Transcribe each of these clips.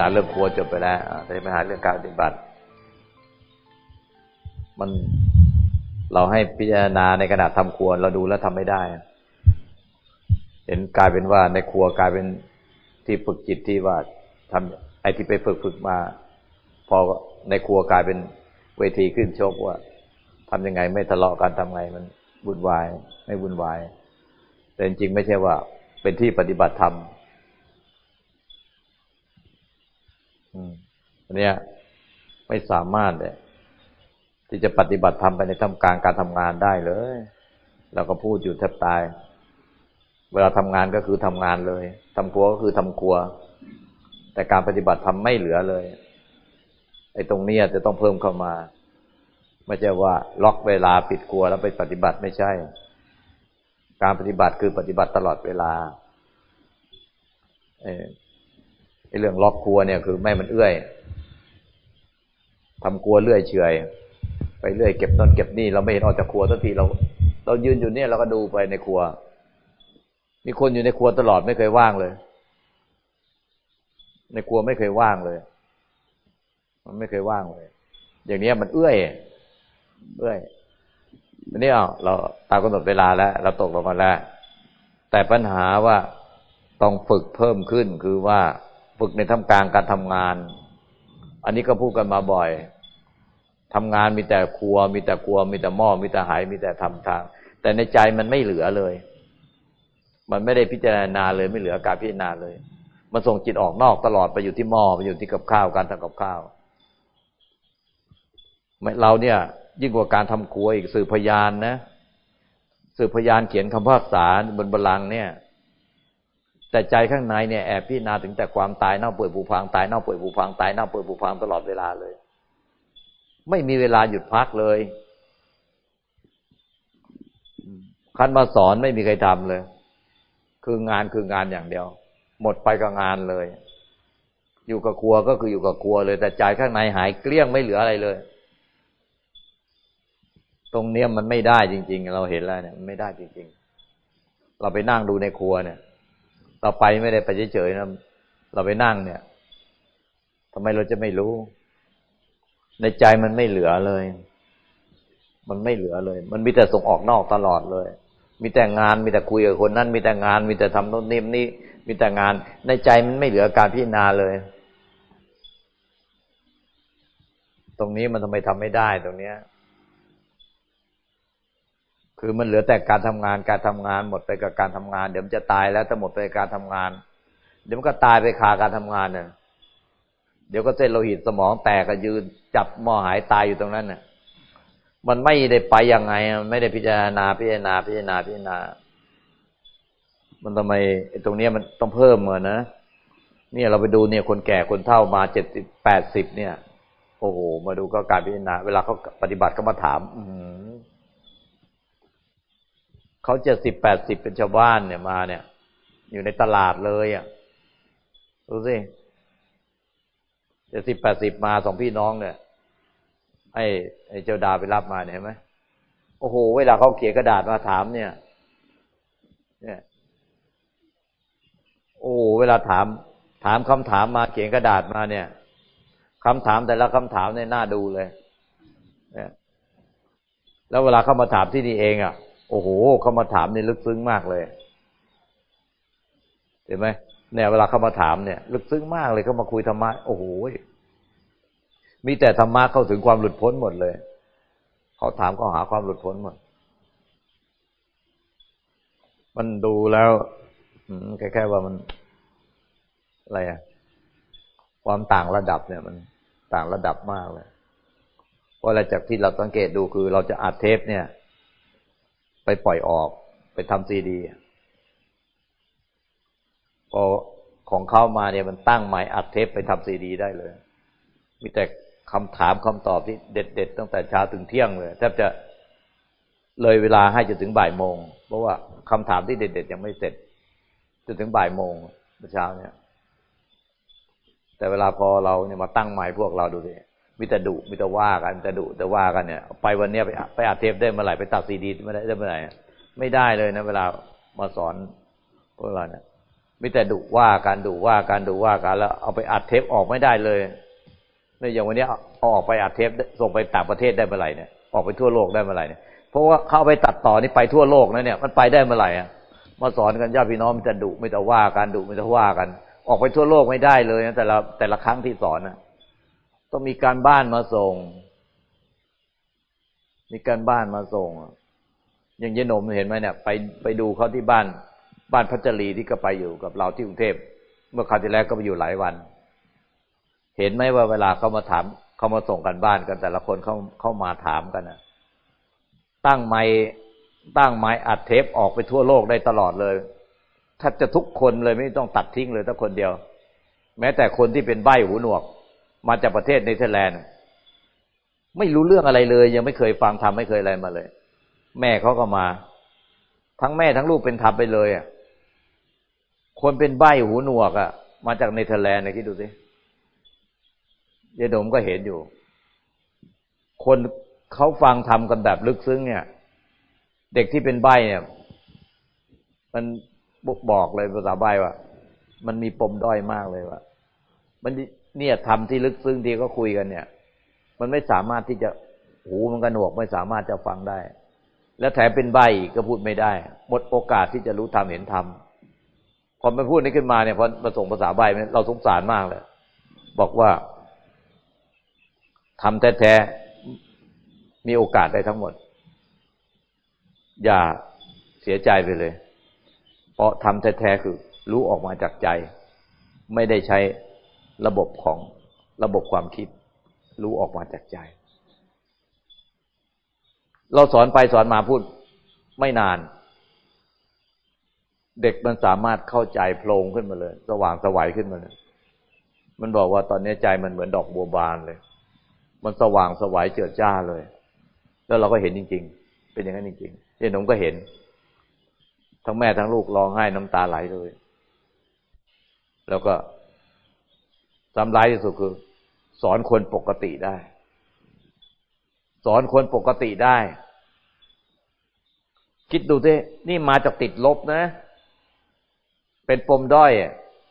ญหาเรื่องครัวจบไปแล้วแต่ปัญหาเรื่องการปฏิบัติ มันเราให้พิจารณาในขณะทำครัวเราดูแล้วทำไม่ได้ เห็นกลายเป็นว่าในครัวกลายเป็นที่ฝึกจิตที่ว่าทำไอ้ที่ไปฝึกฝึกมา พอในครัวกลายเป็นเวทีขึ้นโชคว่าทำยังไงไม่ทะเลาะกันทำไงมันวุ่นวาย ไม่วุ่นวาย แต่จริงๆไม่ใช่ว่า เป็นที่ปฏิบัติธรรม อันนี้ไม่สามารถเลยที่จะปฏิบัติธรรมไปในท่ามกลางการทำงานได้เลยเราก็พูดอยู่แทบตาย เวลาทำงานก็คือทำงานเลยทำครัวก็คือทำครัว แต่การปฏิบัติธรรมไม่เหลือเลย ไอ้ตรงนี้จะต้องเพิ่มเข้ามาไม่ใช่ว่า ล็อกเวลาปิดครัวแล้วไปปฏิบัติไม่ใช่ การปฏิบัติคือปฏิบัติตลอดเวลาไอ้เรื่องล็อกครัวเนี่ยคือไม่มันเอื้อย ทำครัวเลื่อยเฉยไปเรื่อยเก็บนนเก็บนี่เราไม่เห็นออกจากครัวสักทีเรา เรายืนอยู่เนี่ยเราก็ดูไปในครัว มีคนอยู่ในครัวตลอดไม่เคยว่างเลย ในครัวไม่เคยว่างเลย มันไม่เคยว่างเลย อย่างนี้มันเอื้อยเอื้อยอันนี้เอาเราตามกำหนดเวลาแล้ว เราตกลงมาแล้ว แต่ปัญหาว่าต้องฝึกเพิ่มขึ้นคือว่าฝึกในท่ามกลางการทำงาน อันนี้ก็พูดกันมาบ่อยทำงานมีแต่ครัว มีแต่ครัว มีแต่หม้อมีแต่หาย มีแต่ทำทาง แต่ในใจมันไม่เหลือเลย มันไม่ได้พิจารณาเลยไม่เหลือการพิจารณาเลย มันส่งจิตออกนอกตลอดไปอยู่ที่หม้อไปอยู่ที่กับข้าวการทำกับข้าวเราเนี่ย ยิ่งกว่าการทำครัวอีกสื่อพยานนะสื่อพยานเขียนคำพากษาบนบัลลังก์เนี่ย แต่ใจข้างในเนี่ยแอบพิจารณาถึงแต่ความตายเน่าเปื่อยผุพังตายเน่าเปื่อยผุพังตายเน่าเปื่อยผุพังตลอดเวลาเลย ไม่มีเวลาหยุดพักเลยคันมาสอนไม่มีใครทำเลย คืองานคืองานอย่างเดียว หมดไปกับงานเลย อยู่กับครัวก็คืออยู่กับครัวเลย แต่ใจข้างในหายเกลี้ยงไม่เหลืออะไรเลย ตรงเนี้ยมันไม่ได้จริง ๆ เราเห็นแล้วเนี่ยมันไม่ได้จริง ๆ เราไปนั่งดูในครัวเนี่ย เราไปไม่ได้ไปเฉยๆนะเราไปนั่งเนี่ยทำไมเราจะไม่รู้ ในใจมันไม่เหลือเลย มันไม่เหลือเลย มันมีแต่ส่งออกนอกตลอดเลย มีแต่งานมีแต่คุยกับคนนั้น มีแต่งาน มีแต่ทำโน้นนี่นี่มีแต่งาน ในใจมันไม่เหลือการพิจารณาเลย ตรงนี้มันทำไมทำไม่ได้ตรงเนี้ย คือมันเหลือแต่การทำงานการทำงานหมดไปกับการทำงาน เดี๋ยวมันจะตายแล้วถ้าหมดไปการทำงาน เดี๋ยวมันก็ตายไปคาการทำงานเนี่ยเดี๋ยวก็เส้นโลหิตสมองแตกก็ยืนจับหม้อหายตายอยู่ตรงนั้นน่ะ มันไม่ได้ไปยังไง ไม่ได้พิจารณาพิจารณาพิจารณาพิจารณา มันทำไมตรงนี้มันต้องเพิ่มเหมือนนะเนี่ยเราไปดูเนี่ยคนแก่คนเฒ่ามาเจ็ดสิบแปดสิบเนี่ย โอ้โหมาดูก็การพิจารณา เวลาเขาปฏิบัติเขามาถาม อื เขาเจ็ดสิบแปดสิบเป็นชาวบ้านเนี่ยมาเนี่ย อยู่ในตลาดเลยอะดูสิเจ็ดสิบแปดสิบมาสองพี่น้องเนี่ยให้ไอ้เจ้าดาไปรับมาเนี่ยเห็นไหมโอ้โห เวลาเขาเขียนกระดาษมาถามเนี่ย เนี่ย โอ้เวลาถาม ถามคำถามมาเขียนกระดาษมาเนี่ยคำถามแต่ละคำถามเนี่ยน่าดูเลย เนี่ย แล้วเวลาเข้ามาถามที่นี่เองอะ โอ้โหเขามาถามนี่ลึกซึ้งมากเลยเห็นไหมเนี่ยเวลาเขามาถามเนี่ย ลึกซึ้งมากเลยเขามาคุยธรรมะโอ้โหมีแต่ธรรมะเข้าถึงความหลุดพ้นหมดเลย เขาถามก็หาความหลุดพ้นหมด มันดูแล้วแค่แค่ว่ามัน อะไรอะความต่างระดับเนี่ย มันต่างระดับมากเลยเพราะอะไรจากที่เราสังเกตดูคือ เราจะอัดเทปเนี่ย ไปปล่อยออก ไปทำซีดีพอของเข้ามาเนี่ยมันตั้งหมายอัดเทปไปทำซีดีได้เลย มีแต่คำถามคำตอบที่เด็ดๆตั้งแต่เช้าถึงเที่ยงเลยแทบจะเลยเวลาให้จนถึงบ่ายโมง เพราะว่าคำถามที่เด็ดๆยังไม่เสร็จจนถึงบ่ายโมงเช้าเนี่ย แต่เวลาพอเราเนี่ยมาตั้งหมายพวกเราดูสิ มีแต่ดุมีแต่ว่ากันแต่ดุแต่ว่ากันเนี่ยไปวันนี้ไปไปอัดเทปได้เมื่อไหร่ไปตัดซีดีไม่ได้ได้เมื่อไหร่ไม่ได้เลยนะ เวลามาสอนพวกเราเนี่ยมีแต่ดุว่าการดุว่าการดุว่ากันแล้วเอาไปอัดเทปออกไม่ได้เลยเนี่ยอย่างวันนี้เอาออกไปอัดเทปส่งไปต่างประเทศได้เมื่อไหร่เนี่ยออกไปทั่วโลกได้เมื่อไหร่เนี่ยเพราะว่าเข้าไปตัดต่อนี่ไปทั่วโลกนะเนี่ยมันไปได้เมื่อไหร่อะมาสอนกันญาติพี่น้องมันจะดุม่แต่ว่าการดุม่แต่ว่ากัน ออกไปทั่วโลกไม่ได้เลยนะแต่ละแต่ละครั้งที่สอนนะ ต้องมีการบ้านมาส่ง มีการบ้านมาส่ง อย่างเยนมเห็นไหมเนี่ย ไปไปดูเขาที่บ้าน บ้านพัชรีที่ก็ไปอยู่กับเราที่กรุงเทพ เมื่อคราวที่แล้วก็ไปอยู่หลายวัน เห็นไหมว่าเวลาเขามาถามเขามาส่งกันบ้านกัน แต่ละคนเขาเข้ามาถามกันนะตั้งไม้ตั้งไม้อัดเทปออกไปทั่วโลกได้ตลอดเลยถ้าจะทุกคนเลยไม่ต้องตัดทิ้งเลยถ้าคนเดียว แม้แต่คนที่เป็นใบ้หูหนวก มาจากประเทศเนเธอร์แลนด์ไม่รู้เรื่องอะไรเลย ยังไม่เคยฟังทำไม่เคยอะไรมาเลย แม่เขาก็มา ทั้งแม่ทั้งลูกเป็นทำไปเลยอะคนเป็นใบหูหนวกอะ มาจากเนเธอร์แลนด์นะคิดดูสิยายดมก็เห็นอยู่ คนเขาฟังทำกันแบบลึกซึ้งเนี่ย เด็กที่เป็นใบเนี่ย มันบอกเลยภาษาใบว่า มันมีปมด้อยมากเลยว่ามัน เนี่ยทำที่ลึกซึ้งที่ก็คุยกันเนี่ย มันไม่สามารถที่จะหูมันกระหนวกไม่สามารถจะฟังได้ แล้วแถมเป็นใบก็พูดไม่ได้ หมดโอกาสที่จะรู้ธรรมเห็นธรรมพอมาพูดนี้ขึ้นมาเนี่ยพอมาส่งภาษาใบเราสงสารมากเลยบอกว่าทำแท้ๆมีโอกาสได้ทั้งหมด อย่าเสียใจไปเลย เพราะทำแท้ๆคือรู้ออกมาจากใจ ไม่ได้ใช้ ระบบของระบบความคิด รู้ออกมาจากใจ เราสอนไปสอนมาพูดไม่นาน เด็กมันสามารถเข้าใจโพลงขึ้นมาเลย สว่างสวัยขึ้นมาเลย มันบอกว่าตอนนี้ใจมันเหมือนดอกบัวบานเลย มันสว่างสวัยเจิดจ้าเลย แล้วเราก็เห็นจริง ๆ เป็นอย่างนั้นจริงๆเจ๊หนุ่มก็เห็น ทั้งแม่ทั้งลูกร้องไห้น้ำตาไหลเลย แล้วก็ ทำร้ายที่สุดคือ สอนคนปกติได้ สอนคนปกติได้ คิดดูสินี่มาจากติดลบนะ เป็นปมด้อย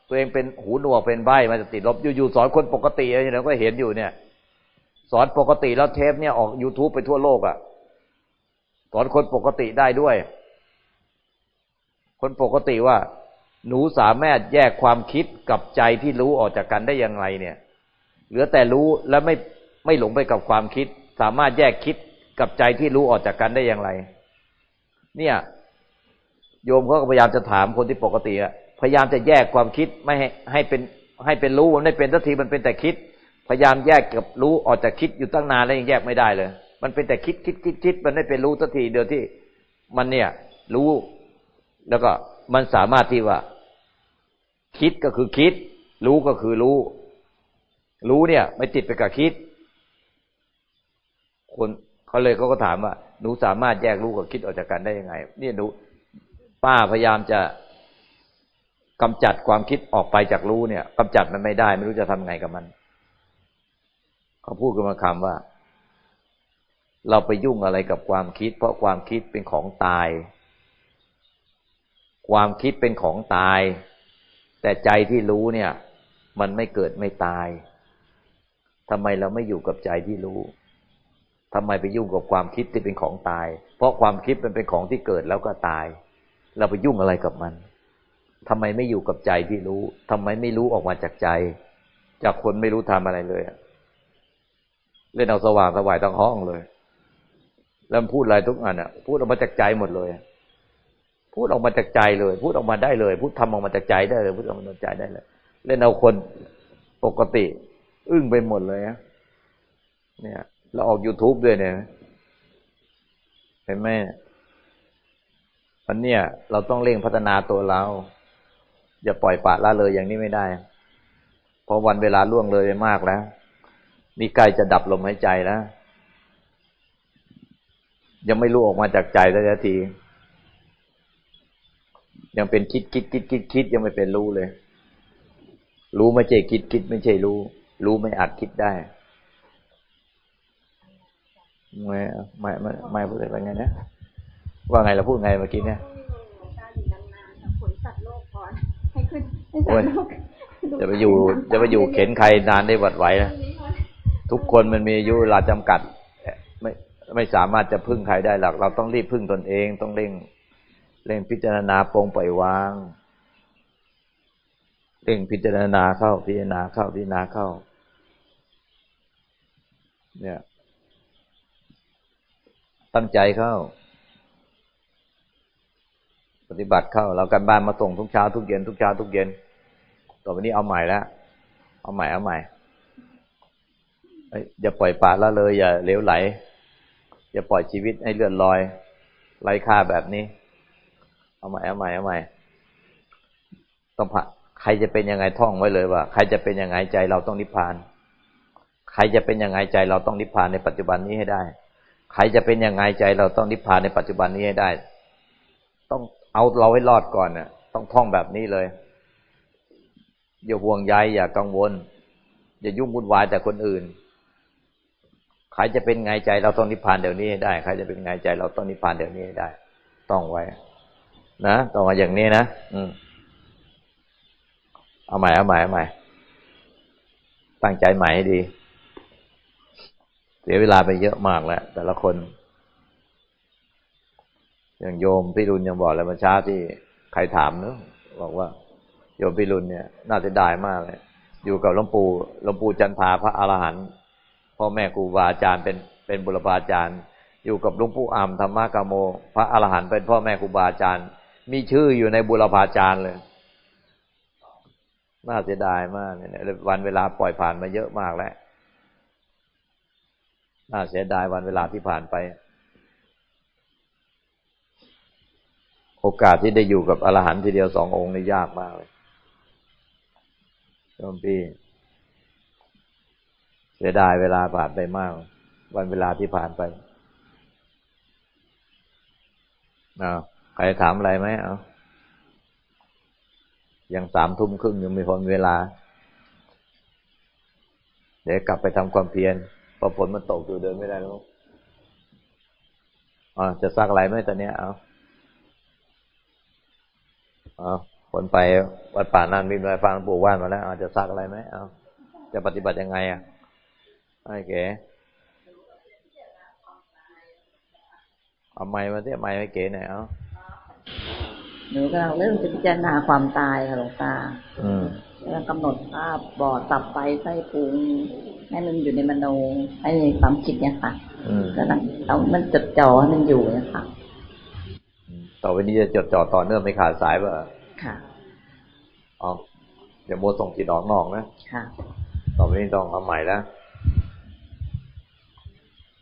ตัวเองเป็นหูหนวกเป็นใบมาจากติดลบอยู่ๆสอนคนปกติอะไรเราก็เห็นอยู่เนี่ย สอนปกติแล้วเทปเนี่ยออก youtube ไปทั่วโลกอะ่ะ สอนคนปกติได้ด้วย คนปกติว่า หนูสามารถแยกความคิดกับใจที่รู้ออกจากกันได้อย่างไรเนี่ย เหลือแต่รู้แล้วไม่ไม่หลงไปกับความคิด สามารถแยกคิดกับใจที่รู้ออกจากกันได้อย่างไร เนี่ย โยมเขาก็พยายามจะถามคนที่ปกติอะพยายามจะแยกความคิดไม่ให้ให้เป็นให้เป็นรู้มันไม่เป็นสักทีมันเป็นแต่คิด พยายามแยกกับรู้ออกจากคิดอยู่ตั้งนานแล้วยังแยกไม่ได้เลย มันเป็นแต่คิดคิดคิดคิดมันไม่เป็นรู้สักทีเดียวที่มันเนี่ย รู้แล้วก็ มันสามารถที่ว่า คิดก็คือคิด รู้ก็คือรู้ รู้เนี่ย ไม่ติดไปกับคิด คนเขาเลยเขาก็ถามว่าหนูสามารถแยกรู้กับคิดออกจากกันได้ยังไง เนี่ยหนูป้าพยายามจะกำจัดความคิดออกไปจากรู้เนี่ยกำจัดมันไม่ได้ ไม่รู้จะทำไงกับมัน เขาพูดกันมาคำว่า เราไปยุ่งอะไรกับความคิด เพราะความคิดเป็นของตาย ความคิดเป็นของตาย แต่ใจที่รู้เนี่ย มันไม่เกิดไม่ตายทำไมเราไม่อยู่กับใจที่รู้ทำไมไปยุ่งกับความคิดที่เป็นของตาย เพราะความคิดมันเป็นของที่เกิดแล้วก็ตาย เราไปยุ่งอะไรกับมันทำไมไม่อยู่กับใจที่รู้ทำไมไม่รู้ออกมาจากใจ จากคนไม่รู้ทำอะไรเลยเล่นเอาสว่างสวายทั้งห้องเลย แล้วพูดอะไรทุกอันอะ พูดออกมาจากใจหมดเลย พูดออกมาจากใจเลย พูดออกมาได้เลย พูดทำออกมาจากใจได้เลย พูดออกมาจากใจได้เลย เล่นเอาคนปกติ อึ้งไปหมดเลยเนี่ยเราออก youtube ด้วยเนี่ยเห็นไหมวันเนี้ยเราต้องเร่งพัฒนาตัวเรา อย่าปล่อยปละละเลยอย่างนี้ไม่ได้ เพราะวันเวลาล่วงเลยไปมากแล้วนี่ใกล้จะดับลมหายใจแล้ว ยังไม่รู้ออกมาจากใจสักที ยังเป็นคิดคิดคิดคิดคิดยังไม่เป็นรู้เลย รู้ไม่ใช่คิดคิดไม่ใช่รู้ รู้ไม่อาจคิดได้ไม่ไม่ไม่ไม่พูดอะไรไงนะว่าไงเราพูดไงเมื่อกี้เนี่ยผลตัดโลกก่อนให้โอ้ยจะไปอยู่จะไปอยู่เข็นใครนานได้หวัดไหวนะทุกคนมันมีอายุเวลาจำกัด ไม่ไม่สามารถจะพึ่งใครได้หรอกเราต้องรีบพึ่งตนเองต้องเร่ง เร่งพิจารณาปรงปล่อยวางเร่งพิจารณาเข้าพิจารณาเข้าพิจารณาเข้า เนี่ย ตั้งใจเข้า ปฏิบัติเข้า เรากันบ้านมาส่งทุกเช้าทุกเย็นทุกเช้าทุกเย็นต่อไปนี้เอาใหม่แล้วเอาใหม่เอาใหม่อย่าปล่อยปละละเลย อย่าเลวไหล อย่าปล่อยชีวิตให้เลื่อนลอยไร้ค่าแบบนี้ เอาใหม่เอาใหม่เอาใหม่ต้องผ่าใครจะเป็นยังไงท่องไว้เลยว่า ใครจะเป็นยังไงใจเราต้องนิพพาน ใครจะเป็นยังไงใจเราต้องนิพพานในปัจจุบันนี้ให้ได้ ใครจะเป็นยังไงใจเราต้องนิพพานในปัจจุบันนี้ให้ได้ ต้องเอาเราให้รอดก่อนเนี่ยต้องท่องแบบนี้เลย อย่าห่วงใยอย่ากังวล อย่ายุ่งวุ่นวายแต่คนอื่น ใครจะเป็นไงใจเราต้องนิพพานเดี๋ยวนี้ให้ได้ ใครจะเป็นไงใจเราต้องนิพพานเดี๋ยวนี้ให้ได้ ต้องไว้ นะต้อมาอย่างนี้นะอืมเอาใหม่เอาใหม่เอาใหม่ตั้งใจใหม่ให้ดี เสียเวลาไปเยอะมากแล้ว แต่ละคน อย่างโยมพี่รุนยังบอกเลยมาช้าที่ใครถามเนอะบอกว่า โยมพิรุณเนี่ย น่าจะได้มากเลย อยู่กับหลวงปู่หลวงปู่จันทาพระอรหันต์พ่อแม่ครูบาอาจารย์เป็นเป็นบุรพาจารย์ อยู่กับหลวงปู่อ่ำธรรมะกาโม พระอรหันต์เป็นพ่อแม่ครูบาอาจารย์ มีชื่ออยู่ในบุรพาจารย์เลย น่าเสียดายมากเนี่ยวันเวลาปล่อยผ่านมาเยอะมากแล้ว น่าเสียดายวันเวลาที่ผ่านไป โอกาสที่ได้อยู่กับอรหันต์ทีเดียวสององค์นี่ยากมากเลยโยมพี่เสียดายเวลาผ่านไปมาก วันเวลาที่ผ่านไปเอา ครถามอะไรไหมเอายังสามทุ่มครึ่งยังมีคนเวลา เดี๋ยวกลับไปทำความเพียรพอฝนมันตกอยู่เดินไม่ได้แล้วอ๋อจะซักอะไรไหมตอนนี้เอาเอาคนไปวัดป่านั่นมีมาฟังปู่ว่านมาแล้วอาจะซักอะไรไหมเอาจะปฏิบัติยังไงอะไอ้เก๋เอาไม้มาเสียไม้ไม้เก๋หน่อยเอา หนูกำลังเริ่มจะพิจารณาความตายค่ะหลวงตาอืมกำลังกำหนดภาพบอดตับไฟไส้พุงให้มันอยู่ในมโนให้ในความคิดเนี่ยค่ะกำลังเอามันจดจ่อให้มันอยู่เนี่ยค่ะต่อไปนี้จะจดจ่อต่อเนื่องไม่ขาดสายป่ะค่ะอ๋อเดี๋ยวโมส่งจิตออกนอกนะค่ะต่อไปนี้ต้องเอาใหม่แล้ว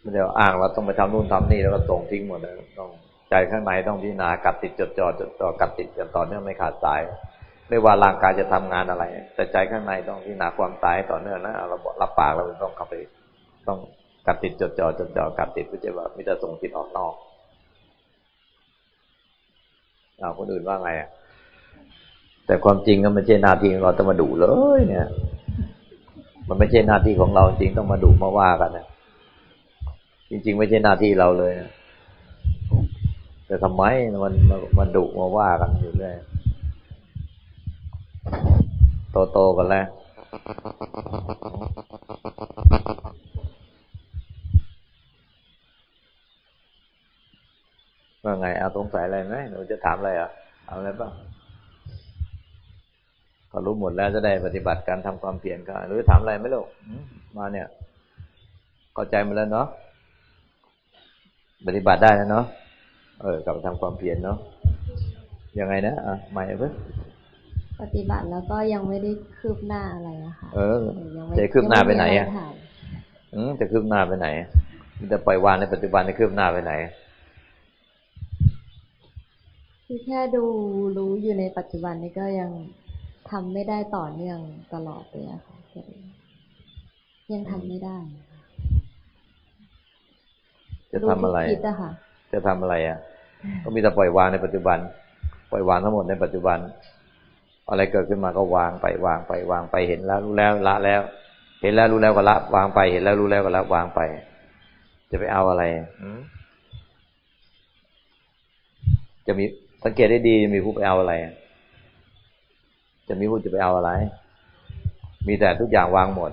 ไม่ได้อ้างว่าต้องไปทำนู่นทำนี่แล้วก็ส่งทิ้งหมดเลยต้อง ใจข้างในต้องพิจารณากัดติดจดจ่อจดจ่อกัดติดกันต่อเนื่องไม่ขาดสาย ไม่ว่าร่างกายจะทำงานอะไร แต่ใจข้างในต้องพิจารณาความตายต่อเนื่องนะเรารับปากเราต้องเข้าไปต้องกัดติดจดจ่อจดจ่อกัดติดเพื่อจะว่าม่จะส่งจิตออกนอกเอาคนอื่นว่าไงอะแต่ความจริงก็ไม่ใช่หน้าที่ของเราต้องมาดูเลย เนี่ย มันไม่ใช่หน้าที่ของเราจริงต้องมาดูมาว่ากันนะจริง ๆ ไม่ใช่หน้าที่เราเลยนะ แต่ทำไมมันมันดุมาว่ากันอยู่เรื่อยโตๆกันแล้วว่าไงเอาสงสัยอะไรไหมหนูจะถามอะไรอะเอาอะไรบ้างเขารู้หมดแล้วจะได้ปฏิบัติการทำความเพียรก็หรือถามอะไรไหมลูกมาเนี่ยเข้าใจมาแล้วเนาะปฏิบัติได้แล้วเนาะ เออกลับไปทำความเพียรเนาะยังไงนะอะใหม่เพิ่งปฏิบัติแล้วก็ยังไม่ได้คืบหน้าอะไรอะค่ะเออจะคืบหน้าไปไหนอะอืมจะคืบหน้าไปไหนมันจะปล่อยวางในปัจจุบันจะคืบหน้าไปไหนคือแค่ดูรู้อยู่ในปัจจุบันนี้ก็ยังทำไม่ได้ต่อเนื่องตลอดเลยค่ะยังทำไม่ได้ จะทำอะไร จะทำอะไรอะ ก็มีแต่ปล่อยวางในปัจจุบัน ปล่อยวางทั้งหมดในปัจจุบัน อะไรเกิดขึ้นมาก็วางไปวางไปวางไปเห็นแล้วรู้แล้วละแล้ว เห็นแล้วรู้แล้วก็ละวางไปเห็นแล้วรู้แล้วก็ละวางไป จะไปเอาอะไรจะมีสังเกตได้ดีมีผู้ไปเอาอะไร จะมีผู้จะไปเอาอะไร มีแต่ทุกอย่างวางหมด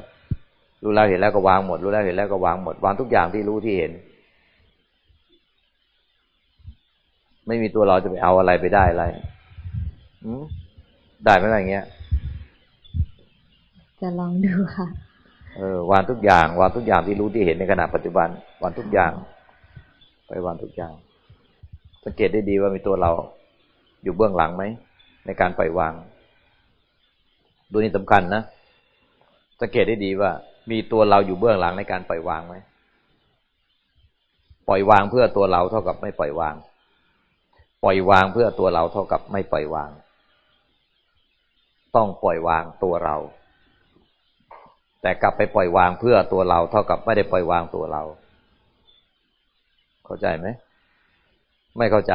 รู้แล้วเห็นแล้วก็วางหมด รู้แล้วเห็นแล้วก็วางหมด วางทุกอย่างที่รู้ที่เห็น ไม่มีตัวเราจะไปเอาอะไรไปได้อะไรได้ไหมอะไรเงี้ย จะลองดูค่ะ เออวางทุกอย่างวางทุกอย่างที่รู้ที่เห็นในขณะปัจจุบันวางทุกอย่าง ไปวางทุกอย่าง สังเกตได้ดีว่ามีตัวเราอยู่เบื้องหลังไหมในการปล่อยวาง ดูนี่สำคัญนะสังเกตได้ดีว่า มีตัวเราอยู่เบื้องหลังในการปล่อยวางไหมปล่อยวางเพื่อตัวเราเท่ากับไม่ปล่อยวาง ปล่อยวางเพื่อตัวเราเท่ากับไม่ปล่อยวาง ต้องปล่อยวางตัวเรา แต่กลับไปปล่อยวางเพื่อตัวเราเท่ากับไม่ได้ปล่อยวางตัวเรา เข้าใจไหมไม่เข้าใจ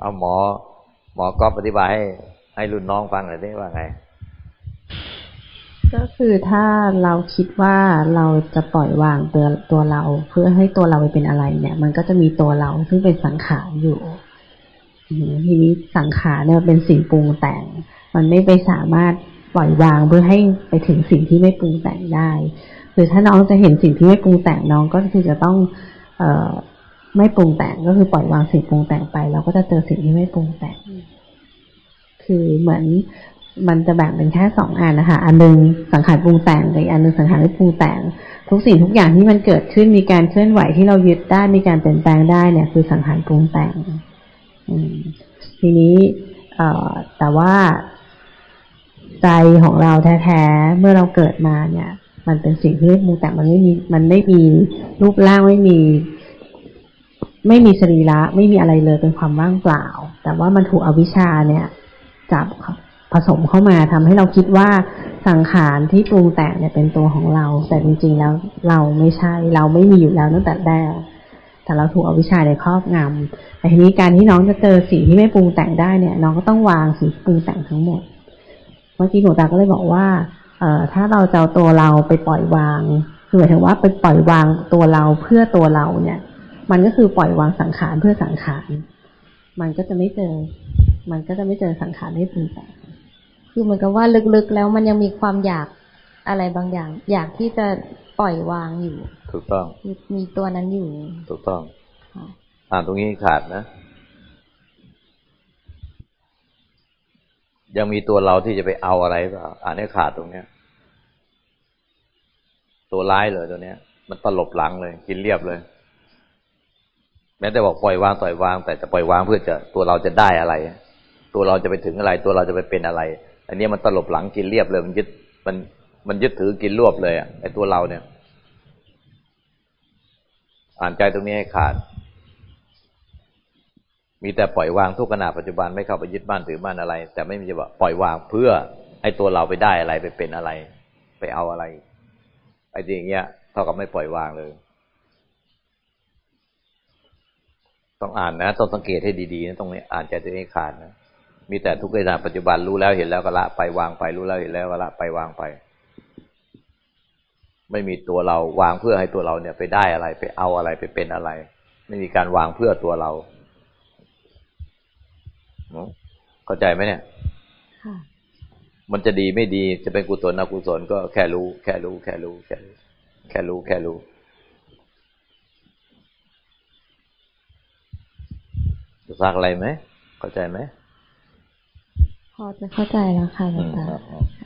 เอาหมอ หมอก็อธิบายให้ให้รุ่นน้องฟังหน่อยได้ว่าไง ก็คือถ้าเราคิดว่าเราจะปล่อยวางตัวตัวเรา เพื่อให้ตัวเราไปเป็นอะไรเนี่ย มันก็จะมีตัวเราซึ่งเป็นสังขารอยู่ ทีนี้สังขารเนี่ยเป็นสิ่งปรุงแต่ง มันไม่ไปสามารถปล่อยวางเพื่อให้ไปถึงสิ่งที่ไม่ปรุงแต่งได้หรือถ้าน้องจะเห็นสิ่งที่ไม่ปรุงแต่งน้องก็คือจะต้องเออไม่ปรุงแต่งก็คือปล่อยวางสิ่งปรุงแต่งไป เราก็จะเจอสิ่งที่ไม่ปรุงแต่ง คือเหมือนมันจะแบ่งเป็นแค่สองอันนะคะ อันหนึ่งสังขารปรุงแต่งกับอีกอันหนึ่งสังขารไม่ปรุงแต่ง ทุกสิ่งทุกอย่างที่มันเกิดขึ้นมีการเคลื่อนไหวที่เรายึดได้มีการเปลี่ยนแปลงได้เนี่ย คือสังขารปรุงแต่ง ทีนี้แต่ว่าใจของเราแท้ๆ เมื่อเราเกิดมาเนี่ย มันเป็นสิ่งที่ม่ปรุงแต่งมันไม่มีมันไม่มีรูปร่างไม่มี ไม่มีสรีระไม่มีอะไรเลยเป็นความว่างเปล่า แต่ว่ามันถูกอวิชชาเนี่ย จับผสมเข้ามาทำให้เราคิดว่าสังขารที่ปรุงแต่งเนี่ยเป็นตัวของเรา แต่จริงๆแล้วเราไม่ใช่เราไม่มีอยู่แล้วตั้งแต่แรก แต่เราถูกอวิชชาในครอบงำแต่ทีนี้การที่น้องจะเจอสิ่งที่ไม่ปรุงแต่งได้เนี่ย น้องก็ต้องวางสิ่งปรุงแต่งทั้งหมด เมื่อกี้หนูตาก็เลยบอกว่า เอ่อถ้าเราจะเอาตัวเราไปปล่อยวางคือหมายถึงว่าไปปล่อยวางตัวเราเพื่อตัวเราเนี่ย มันก็คือปล่อยวางสังขารเพื่อสังขาร มันก็จะไม่เจอ มันก็จะไม่เจอสังขารไม่ปรุงแต่งคือเหมือนกับว่าลึกๆแล้วมันยังมีความอยากอะไรบางอย่าง อยากที่จะปล่อยวางอยู่ ถูกต้อง มีตัวนั้นอยู่ ถูกต้องอ่านตรงนี้ขาดนะ ยังมีตัวเราที่จะไปเอาอะไรเปล่าอ่านให้ขาดตรงเนี้ย ตัวร้ายเลยตัวเนี้ย มันตลบหลังเลย กินเรียบเลย แม้แต่บอกปล่อยวางปล่อยวาง แต่จะปล่อยวางเพื่อจะตัวเราจะได้อะไร ตัวเราจะไปถึงอะไร ตัวเราจะไปเป็นอะไร อันนี้มันตลบหลังกินเรียบเลย มันยึดมันมันยึดถือกินรวบเลยอะไอ้ตัวเราเนี่ย อ่านใจตรงนี้ให้ขาด มีแต่ปล่อยวางทุกขณะปัจจุบันไม่เข้าไปยึดบ้านถือบ้านอะไร แต่ไม่มีจะว่าปล่อยวางเพื่อไอ้ตัวเราไปได้อะไรไปเป็นอะไร ไปเอาอะไรไอ้อย่างเงี้ยเท่ากับไม่ปล่อยวางเลย ต้องอ่านนะ ต้องสังเกตให้ดีๆนะตรงนี้อ่านใจตัวเองขาดนะมีแต่ทุกขณะปัจจุบันรู้แล้วเห็นแล้วก็ละไปวางไปรู้แล้วเห็นแล้วก็ละไปวางไป ไม่มีตัวเราวางเพื่อให้ตัวเราเนี่ยไปได้อะไรไปเอาอะไรไปเป็นอะไร ไม่มีการวางเพื่อตัวเรา เข้าใจไหมเนี่ยมันจะดีไม่ดีจะเป็นกุศลอกุศลก็แค่รู้ แค่รู้ แค่รู้ แค่รู้ แค่รู้แค่รู้จะสักอะไรไหมเข้าใจไหมพอจะเข้าใจแล้วค่ะหลวงตาเ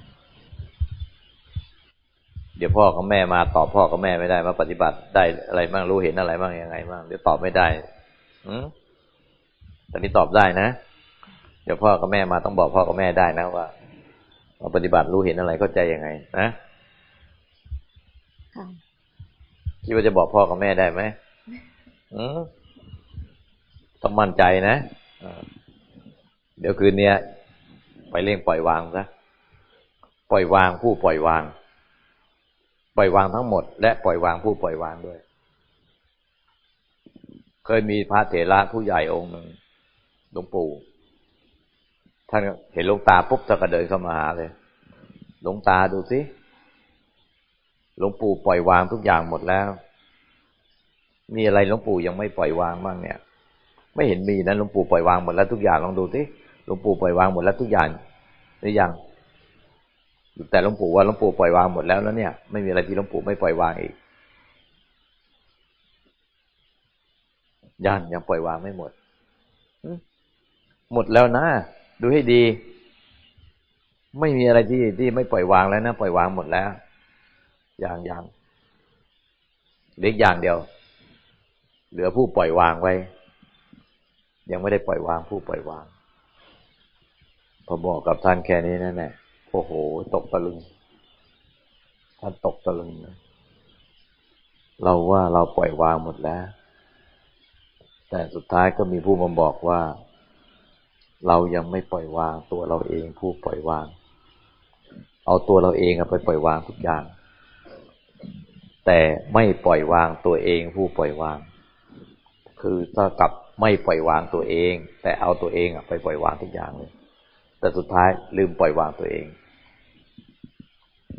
ดี๋ยวพ่อกับแม่มาตอบพ่อกับแม่ไม่ได้มาปฏิบัติได้อะไรบ้างรู้เห็นอะไรบ้างยังไงบ้างเดี๋ยวตอบไม่ได้อืมตอนนี้ตอบได้นะเดี๋ยวพ่อกับแม่มาต้องบอกพ่อกับแม่ได้นะว่ามาปฏิบัติรู้เห็นอะไรเข้าใจยังไง นะคิดว่าจะบอกพ่อกับแม่ได้ไหมอืมต้องมั่นใจนะเดี๋ยวคืนนี้ไปเร่งปล่อยวางซะปล่อยวางผู้ปล่อยวาง ปล่อยวางทั้งหมด และปล่อยวางผู้ปล่อยวางด้วย เคยมีพระเถระผู้ใหญ่องค์หนึ่งหลวงปู่ท่านเห็นหลวงตาปุ๊บท่านก็เดินเข้ามาหาเลยหลวงตาดูสิหลวงปู่ปล่อยวางทุกอย่างหมดแล้ว มีอะไรหลวงปู่ยังไม่ปล่อยวางบ้างเนี่ย ไม่เห็นมีนะหลวงปู่ปล่อยวางหมดแล้วทุกอย่างลองดูสิหลวงปู่ปล่อยวางหมดแล้วทุกอย่างหรือยัง แต่หลวงปู่ว่าหลวงปู่ปล่อยวางหมดแล้วแล้วเนี่ยไม่มีอะไรที่หลวงปู่ไม่ปล่อยวางอีกยันยังปล่อยวางไม่หมดหมดแล้วนะดูให้ดี ไม่มีอะไรที่ที่ไม่ปล่อยวางแล้วนะปล่อยวางหมดแล้วอย่างอย่างเล็กอย่างเดียว เหลือผู้ปล่อยวางไว้ ยังไม่ได้ปล่อยวางผู้ปล่อย วางพอบอกกับท่านแค่นี้นั่นแหละ โอ้โห ตกตะลึงท่านตกตะลึงนะเราว่าเราปล่อยวางหมดแล้ว แต่สุดท้ายก็มีผู้มาบอกว่า เรายังไม่ปล่อยวางตัวเราเองผู้ปล่อยวาง เอาตัวเราเองไปปล่อยวางทุกอย่าง แต่ไม่ปล่อยวางตัวเองผู้ปล่อยวาง คือเท่ากับไม่ปล่อยวางตัวเอง แต่เอาตัวเองไปปล่อยวางทุกอย่างเลยแต่สุดท้ายลืมปล่อยวางตัวเอง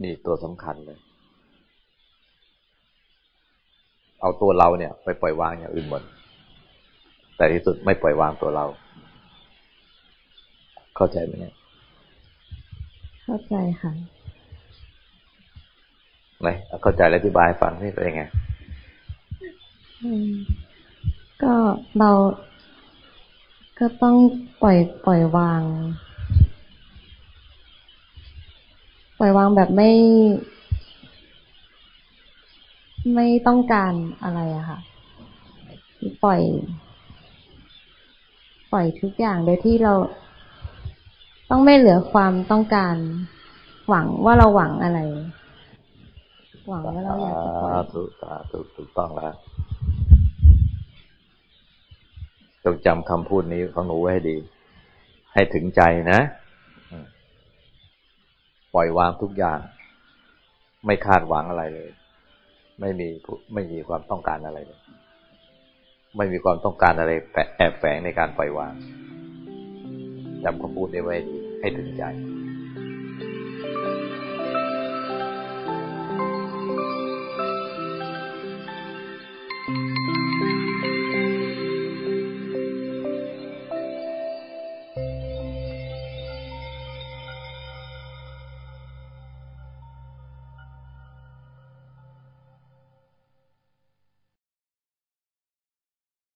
นี่ตัวสำคัญเลย เอาตัวเราเนี่ย ไปปล่อยวางอย่างอื่นหมด แต่ที่สุดไม่ปล่อยวางตัวเรา เข้าใจไหมเนี่ย เข้าใจค่ะไหมเข้าใจแล้วอธิบายฟังนี่เป็นยังไงก็เราก็ต้องปล่อยปล่อยวาง ล่อยวางแบบไม่ ไม่ต้องการอะไรอะค่ะ ปล่อย ปล่อยทุกอย่างโดยที่เราต้องไม่เหลือความต้องการหวังว่าเราหวังอะไร หวังว่าเราอยากจะปล่อยถูกถูกถูกต้องแล้วจงจำคำพูดนี้ของหนูไว้ให้ดี ให้ถึงใจนะ ปล่อยวางทุกอย่าง ไม่คาดหวังอะไรเลย ไม่มีไม่มีความต้องการอะไรเลย ไม่มีความต้องการอะไรแอบแฝงในการปล่อยวางจำคำพูดได้ไว้ให้ถึงใจ